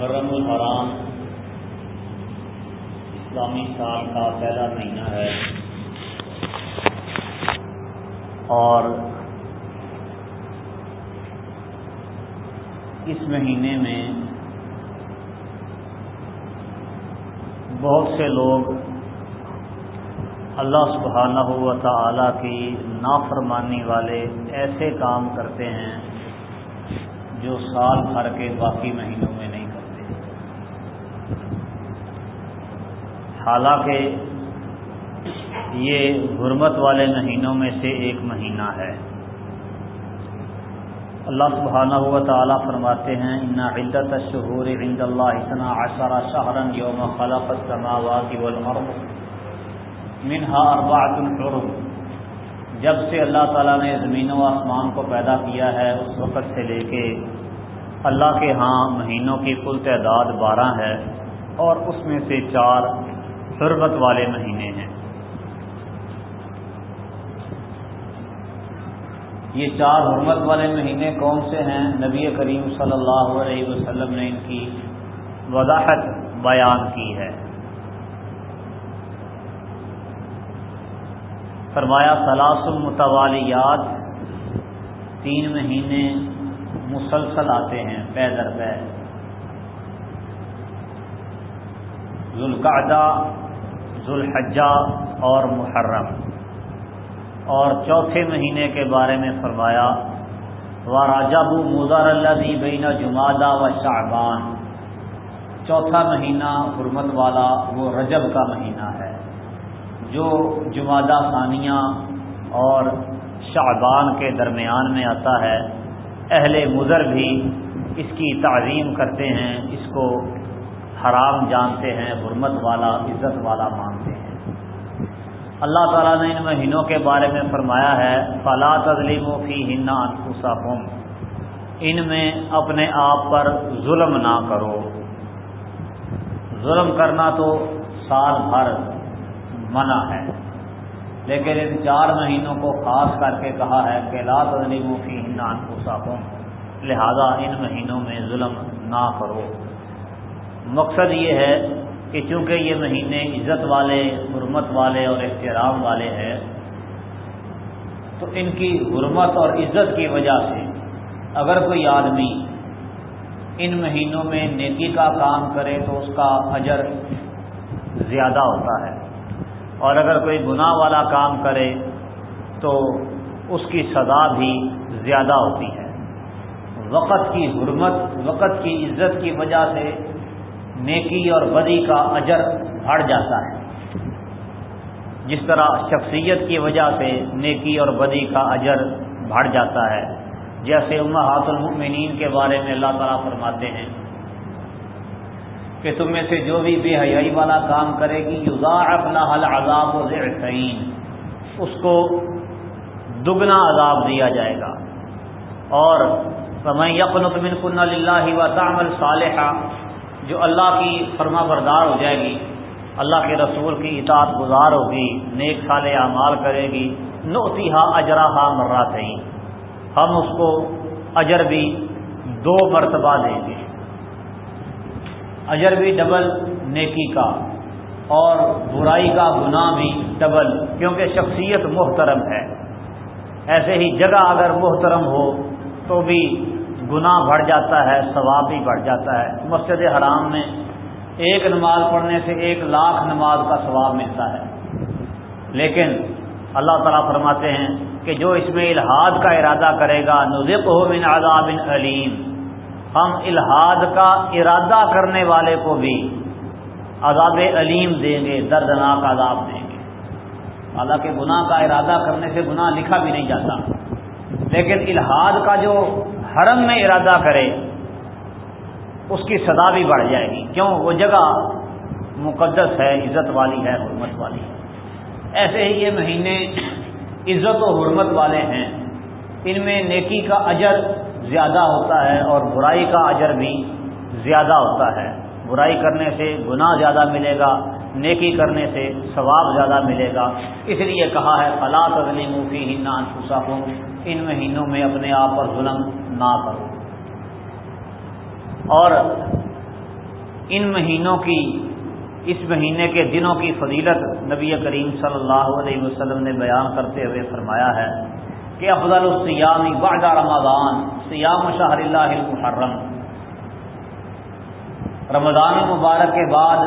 محرم الحرام، اسلامی سال کا پہلا مہینہ ہے۔ اور اس مہینے میں بہت سے لوگ اللہ سبحانہ و تعالی کی نافرمانی والے ایسے کام کرتے ہیں جو سال بھر کے باقی مہینوں میں نہیں کرتے حالانکہ یہ غرمت والے مہینوں میں سے ایک مہینہ ہے۔ اللہ سبحانہ و تعالیٰ فرماتے ہیں، ان عدت الشہور عند اللہ اتنا عشر شہرا یوم خلق السماوات والارض منہا اربعۃ الحرم جب سے اللہ تعالیٰ نے زمین و آسمان کو پیدا کیا ہے، اس وقت سے لے کے اللہ کے ہاں مہینوں کی کل تعداد بارہ ہے اور اس میں سے چار حرمت والے مہینے ہیں۔ یہ چار حرمت والے مہینے کون سے ہیں؟ نبی کریم صلی اللہ علیہ وسلم نے ان کی وضاحت بیان کی ہے۔ فرمایا سلاس المتوالیات تین مہینے مسلسل آتے ہیں پے در پے ذوالقعدہ ذوالحجہ اور محرم۔ اور چوتھے مہینے کے بارے میں فرمایا و راجابو مزار اللہ بین جمادہ و شعبان۔ چوتھا مہینہ حرمت والا، وہ رجب کا مہینہ ہے، جو جمادہ ثانیہ اور شعبان کے درمیان میں آتا ہے۔ اہل مضر بھی اس کی تعظیم کرتے ہیں، اس کو حرام جانتے ہیں، حرمت والا، عزت والا مانتے ہیں۔ اللہ تعالیٰ نے ان مہینوں کے بارے میں فرمایا ہے، فلا تظلیم و فی ہننا انفسکم ان میں اپنے آپ پر ظلم نہ کرو۔ ظلم کرنا تو سال بھر منع ہے۔ لیکن ان چار مہینوں کو خاص کر کے کہا ہے کہ لا تظلم و فی ہننا لہذا ان مہینوں میں ظلم نہ کرو۔ مقصد یہ ہے کہ چونکہ یہ مہینے عزت والے، حرمت والے اور احترام والے ہیں، تو ان کی حرمت اور عزت کی وجہ سے اگر کوئی آدمی ان مہینوں میں نیکی کا کام کرے تو اس کا اجر زیادہ ہوتا ہے۔ اور اگر کوئی گناہ والا کام کرے تو اس کی سزا بھی زیادہ ہوتی ہے۔ وقت کی حرمت، وقت کی عزت کی وجہ سے نیکی اور بدی کا اجر بڑھ جاتا ہے۔ جس طرح شخصیت کی وجہ سے نیکی اور بدی کا اجر بڑھ جاتا ہے، جیسے امہات المؤمنین کے بارے میں اللہ تعالیٰ فرماتے ہیں کہ تم میں سے جو بھی بے حیائی والا کام کرے گی یوزا اپنا حل عذاب و اس کو دگنا عذاب دیا جائے گا۔ اور میں یقن من کن اللہ و تعمل صالحہ جو اللہ کی فرما بردار ہو جائے گی، اللہ کے رسول کی اطاعت گزار ہوگی، نیک سال اعمال کرے گی نوتی ہا اجرا ہا مرا ہم اس کو اجر بھی دو مرتبہ دیں گے۔ اجر بھی ڈبل، نیکی کا۔ اور برائی کا گناہ بھی ڈبل، کیونکہ شخصیت محترم ہے۔ ایسے ہی جگہ اگر محترم ہو تو بھی گناہ بڑھ جاتا ہے، ثواب بھی بڑھ جاتا ہے۔ مسجد حرام میں ایک نماز پڑھنے سے ایک لاکھ نماز کا ثواب ملتا ہے۔ لیکن اللہ تعالیٰ فرماتے ہیں کہ جو اس میں الحاد کا ارادہ کرے گا نزق ہو من عذاب علیم ہم الحاد کا ارادہ کرنے والے کو بھی عذاب علیم دیں گے، دردناک عذاب دیں گے۔ حالانکہ گناہ کا ارادہ کرنے سے گناہ لکھا بھی نہیں جاتا۔ لیکن الحاد کا جو حرم میں ارادہ کرے، اس کی سزا بھی بڑھ جائے گی۔ کیوں؟ وہ جگہ مقدس ہے، عزت والی ہے، حرمت والی۔ ہے ایسے ہی یہ مہینے عزت و حرمت والے ہیں۔ ان میں نیکی کا اجر زیادہ ہوتا ہے اور برائی کا اجر بھی زیادہ ہوتا ہے۔ برائی کرنے سے گناہ زیادہ ملے گا، نیکی کرنے سے ثواب زیادہ ملے گا۔ اس لیے کہا ہے فلاں تظلیم فی ہننا انفسکم ان مہینوں میں اپنے آپ پر ظلم نہ کرو۔ اور ان مہینوں کی، اس مہینے کے دنوں کی فضیلت نبی کریم صلی اللہ علیہ وسلم نے بیان کرتے ہوئے فرمایا ہے کہ افضل السیامی بعد رمضان سیام شہر اللہ المحرم۔ رمضان مبارک کے بعد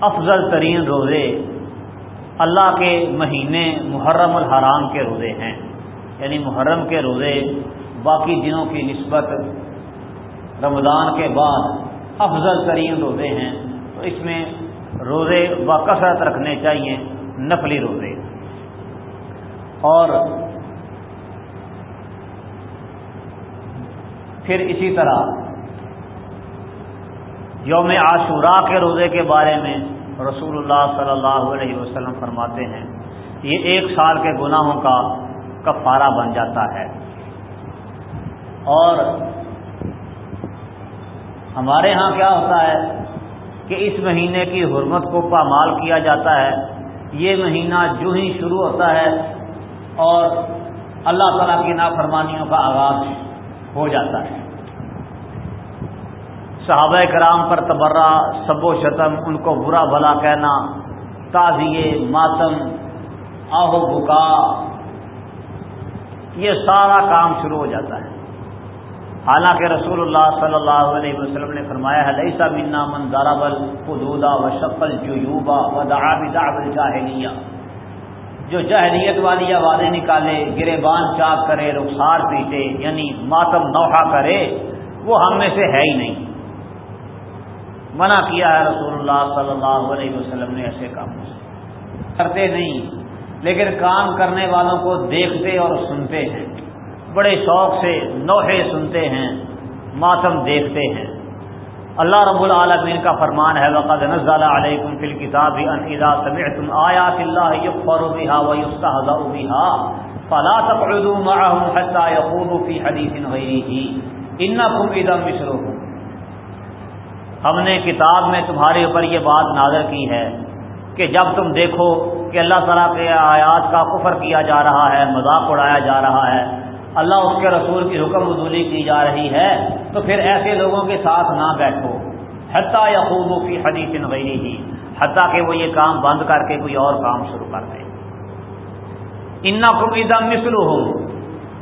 افضل ترین روزے اللہ کے مہینے محرم الحرام کے روزے ہیں۔ یعنی محرم کے روزے باقی دنوں کی نسبت رمضان کے بعد افضل ترین روزے ہیں، تو اس میں روزے باکثرت رکھنے چاہیے، نفلی روزے۔ اور پھر اسی طرح یوم عاشورہ کے روزے کے بارے میں رسول اللہ صلی اللہ علیہ وسلم فرماتے ہیں، یہ ایک سال کے گناہوں کا کفارہ بن جاتا ہے۔ اور ہمارے ہاں کیا ہوتا ہے کہ اس مہینے کی حرمت کو پامال کیا جاتا ہے۔ یہ مہینہ جو ہی شروع ہوتا ہے اور اللہ تعالیٰ کی نافرمانیوں کا آغاز ہو جاتا ہے۔ صحابہ کرام پر تبرہ، سب و شتم، ان کو برا بھلا کہنا، تازیے، ماتم، آہو بکا یہ سارا کام شروع ہو جاتا ہے۔ حالانکہ رسول اللہ صلی اللہ علیہ وسلم نے فرمایا ہے لئیسا منا من دارابل خدودا و شکل جوبا و دعابل جاہلیہ جو جہلیت والی آوازیں نکالے گرے بان چاک کرے، رخسار پیٹے یعنی ماتم نوحہ کرے، وہ ہم میں سے ہے ہی نہیں۔ منع کیا ہے رسول اللہ صلی اللہ علیہ وسلم نے ایسے کاموں سے۔ کرتے نہیں۔ لیکن کام کرنے والوں کو دیکھتے اور سنتے ہیں۔ بڑے شوق سے نوحے سنتے ہیں، ماتم دیکھتے ہیں۔ اللہ رب العالمین کا فرمان ہے، وقد نزل علیکم فی الكتاب ان اذا سمعتم آیات اللہ یکفر بها ویستهزأ بها فلا تقعدوا معهم حتى يخوضوا في حديث غیره انکم اذا مثلهم۔ ہم نے کتاب میں تمہارے اوپر یہ بات نازل کی ہے کہ جب تم دیکھو کہ اللہ تعالیٰ کے آیات کا کفر کیا جا رہا ہے، مذاق اڑایا جا رہا ہے۔ اللہ اس کے رسول کی حکم وضولی کی جا رہی ہے۔ تو پھر ایسے لوگوں کے ساتھ نہ بیٹھو۔ حتیٰ یا خوبوں کی حدیث نویری ہی حتیٰ کہ وہ یہ کام بند کر کے کوئی اور کام شروع کر دیں۔ انا قمیدہ مسلو ہو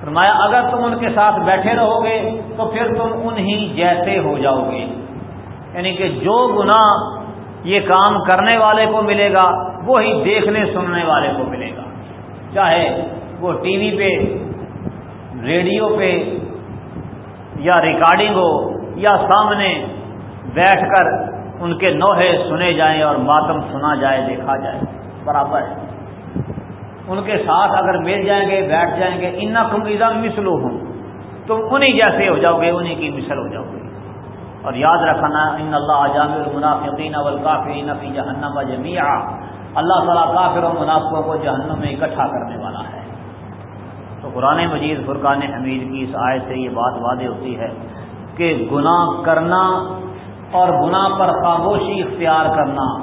فرمایا، اگر تم ان کے ساتھ بیٹھے رہو گے تو پھر تم انہی جیسے ہو جاؤ گے یعنی کہ جو گنا یہ کام کرنے والے کو ملے گا وہی دیکھنے سننے والے کو ملے گا۔ چاہے وہ ٹی وی پہ، ریڈیو پہ، یا ریکارڈنگ ہو، یا سامنے بیٹھ کر ان کے نوحے سنے جائیں اور ماتم سنا جائے، دیکھا جائے۔ برابر۔ ہے ان کے ساتھ اگر مل جائیں گے، بیٹھ جائیں گے ان کمیزہ مسلو ہوں تم انہی جیسے ہو جاؤ گے، انہی کی مثل ہو جاؤ گے۔ اور یاد رکھنا، ان اللہ جام المنافقین والکافرین فی جہنم جميعا اللہ تعالیٰ کافر و منافقوں کو جہنم میں اکٹھا کرنے والا ہے۔ تو قرآن مجید فرقان حمید کی اس آئے سے یہ بات واضح ہوتی ہے کہ گناہ کرنا اور گناہ پر خاموشی اختیار کرنا،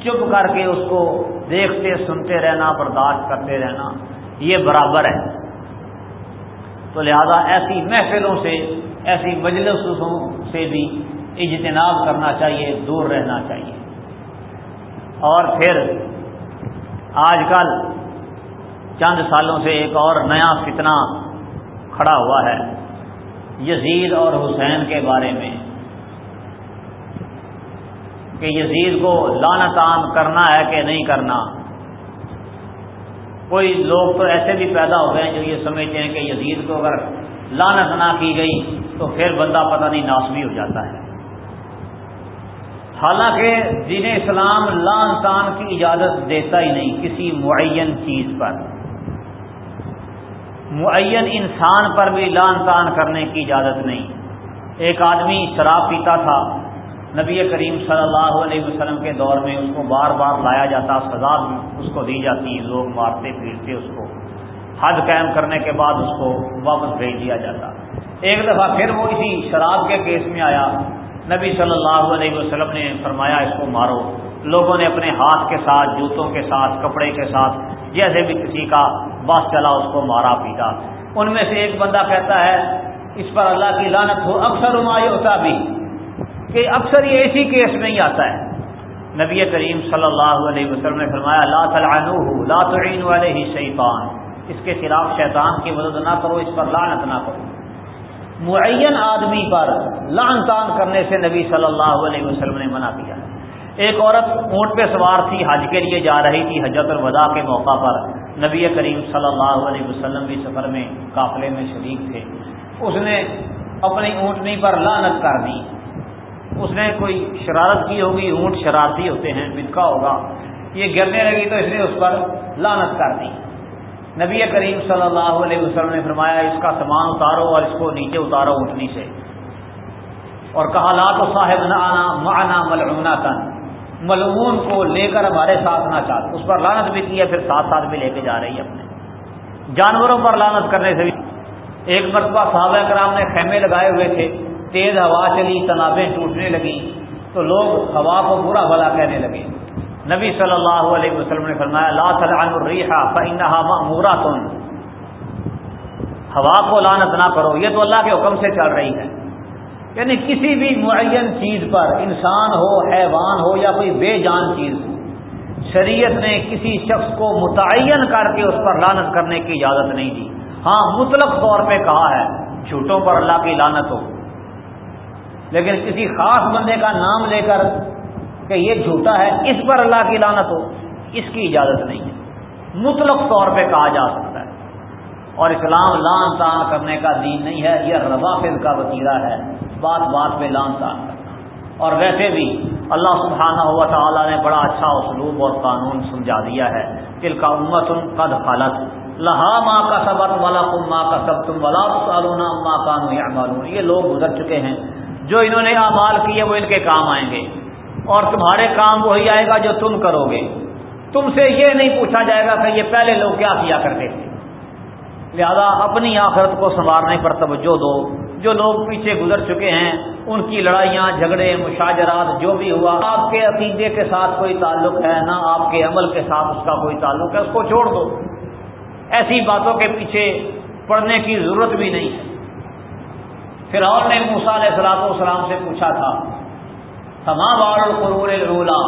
چپ کر کے اس کو دیکھتے، سنتے رہنا، برداشت کرتے رہنا، یہ برابر ہے۔ تو لہذا ایسی محفلوں سے، ایسی مجلسوں سے بھی اجتناب کرنا چاہیے، دور رہنا چاہیے۔ اور پھر آج کل چند سالوں سے ایک اور نیا فتنہ کھڑا ہوا ہے، یزید اور حسین کے بارے میں۔ کہ یزید کو لانت عام کرنا ہے کہ نہیں کرنا۔ کوئی لوگ تو ایسے بھی پیدا ہو گئے جو یہ سمجھتے ہیں کہ یزید کو اگر لانت نہ کی گئی تو پھر بندہ پتہ نہیں ناسبی ہو جاتا ہے۔ حالانکہ دین اسلام لان تان کی اجازت دیتا ہی نہیں کسی معین چیز پر۔ معین انسان پر بھی لان تان کرنے کی اجازت نہیں۔ ایک آدمی شراب پیتا تھا، نبی کریم صلی اللہ علیہ وسلم کے دور میں اس کو بار بار لایا جاتا، سزا اس کو دی جاتی، لوگ مارتے پھرتے اس کو۔ حد قائم کرنے کے بعد اس کو واپس بھیج دیا جاتا۔ ایک دفعہ پھر وہ اسی شراب کے کیس میں آیا۔ نبی صلی اللہ علیہ وسلم نے فرمایا اس کو مارو۔ لوگوں نے اپنے ہاتھ کے ساتھ، جوتوں کے ساتھ، کپڑے کے ساتھ، جیسے بھی کسی کا بس چلا، اس کو مارا، پیٹا۔ ان میں سے ایک بندہ کہتا ہے، اس پر اللہ کی لانت ہو، اکثر ہوتا بھی کہ اکثر یہ اسی کیس میں ہی آتا ہے۔ نبی کریم صلی اللہ علیہ وسلم نے فرمایا، لا تلعنوه لا تعینوا علیہ شیطان اس کے خلاف شیطان کی مدد نہ کرو، اس پر لعنت نہ کرو۔ معین آدمی پر لان تان کرنے سے نبی صلی اللہ علیہ وسلم نے منع کیا۔ ایک عورت اونٹ پہ سوار تھی، حج کے لیے جا رہی تھی حجت الوداع کے موقع پر۔ نبی کریم صلی اللہ علیہ وسلم بھی سفر میں قافلے میں شریک تھے۔ اس نے اپنی اونٹنی پر لانت کر دی۔ اس نے کوئی شرارت کی ہوگی؟ اونٹ شرارتی ہوتے ہیں بتکا ہوگا۔ یہ گرنے لگی تو اس نے اس پر لانت کر دی۔ نبی کریم صلی اللہ علیہ وسلم نے فرمایا، اس کا سامان اتارو اور اس کو نیچے اتارو اونٹنی سے۔ اور کہا، لا تو صاحب نہ آنا معنا ملعونہ تن ملعون کو لے کر ہمارے ساتھ نہ چاہ اس پر لانت بھی کی ہے، پھر ساتھ ساتھ بھی لے کے جا رہی ہے اپنے۔ جانوروں پر لانت کرنے سے بھی۔ ایک مرتبہ صحابہ کرام نے خیمے لگائے ہوئے تھے۔ تیز ہوا چلی، تنابیں ٹوٹنے لگی تو لوگ ہوا کو برا بھلا کہنے لگے۔ نبی صلی اللہ علیہ وسلم نے فرمایا، لا تلعن الریحا فانها مامورۃ ہوا کو لعنت نہ کرو، یہ تو اللہ کے حکم سے چل رہی ہے۔ یعنی کسی بھی معین چیز پر انسان ہو، حیوان ہو یا کوئی بے جان چیز ہو، شریعت نے کسی شخص کو متعین کر کے اس پر لانت کرنے کی اجازت نہیں دی۔ ہاں مطلق طور پہ کہا ہے، جھوٹوں پر اللہ کی لانت ہو۔ لیکن کسی خاص بندے کا نام لے کر کہ یہ جھوٹا ہے، اس پر اللہ کی لانت ہو، اس کی اجازت نہیں ہے۔ مطلق طور پہ کہا جا سکتا ہے۔ اور اسلام لان تان کرنے کا دین نہیں ہے، یہ روافظ کا وسیلہ ہے۔ بات بات پہ لان تان کرنا۔ اور ویسے بھی اللہ سبحانہ ہوا تعالیٰ نے بڑا اچھا اسلوب اور قانون سمجھا دیا ہے۔ دل کا امت قد خالت لہا ماں کا سبق والا کم ماں کا سب تم والا سالونا ماں کانو یا معلوم یہ لوگ گزر چکے ہیں۔ جو انہوں نے اعمال کیے، وہ ان کے کام آئیں گے۔ اور تمہارے کام وہی آئے گا جو تم کرو گے۔ تم سے یہ نہیں پوچھا جائے گا کہ یہ پہلے لوگ کیا کیا کرتے تھے۔ لہذا اپنی آخرت کو سنوارنے پر توجہ دو۔ جو لوگ پیچھے گزر چکے ہیں، ان کی لڑائیاں، جھگڑے، مشاجرات، جو بھی ہوا، آپ کے عقیدے کے ساتھ کوئی تعلق ہے، نہ آپ کے عمل کے ساتھ اس کا کوئی تعلق ہے، اس کو چھوڑ دو۔ ایسی باتوں کے پیچھے پڑنے کی ضرورت بھی نہیں ہے۔ پھر اور نے موسا علیہ السلاط والسلام سے پوچھا تھا ہما بال قرور رولا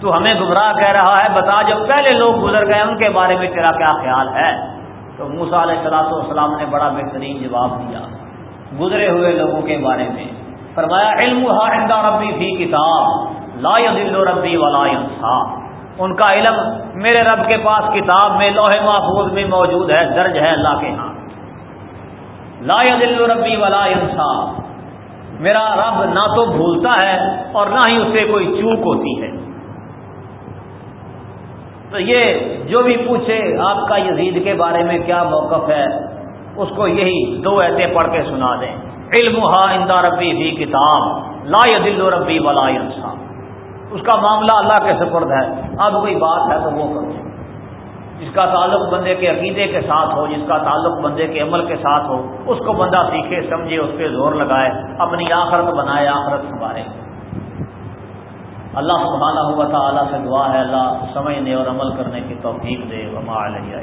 تو ہمیں گمراہ کہہ رہا ہے، بتا جب پہلے لوگ گزر گئے، ان کے بارے میں تیرا کیا خیال ہے؟ تو موسا علیہ السلاط والسلام نے بڑا بہترین جواب دیا۔ گزرے ہوئے لوگوں کے بارے میں فرمایا، علم ربی فی کتاب، لا دل ربی ولا ان کا علم میرے رب کے پاس کتاب میں، لوہے محفوظ میں موجود ہے، درج ہے اللہ کے ہاں۔ لا دل ربی ولا انصاف میرا رب نہ تو بھولتا ہے اور نہ ہی اسے کوئی چوک ہوتی ہے۔ تو یہ جو بھی پوچھے، آپ کا یزید کے بارے میں کیا موقف ہے؟ اس کو یہی دو ایسے پڑھ کے سنا دیں۔ علم ہا ربی بھی کتاب، لا دل ربی ولا انصاف اس کا معاملہ اللہ کے سپرد ہے۔ اب کوئی بات ہے تو وہ کرو۔ جس کا تعلق بندے کے عقیدے کے ساتھ ہو، جس کا تعلق بندے کے عمل کے ساتھ ہو، اس کو بندہ سیکھے، سمجھے، اس پہ زور لگائے، اپنی آخرت بنائے، آخرت سنبھالے اللہ سبحانہ ہوا تھا، اللہ سے دعا ہے، اللہ سمجھنے اور عمل کرنے کی توفیق دے۔ وما علیہ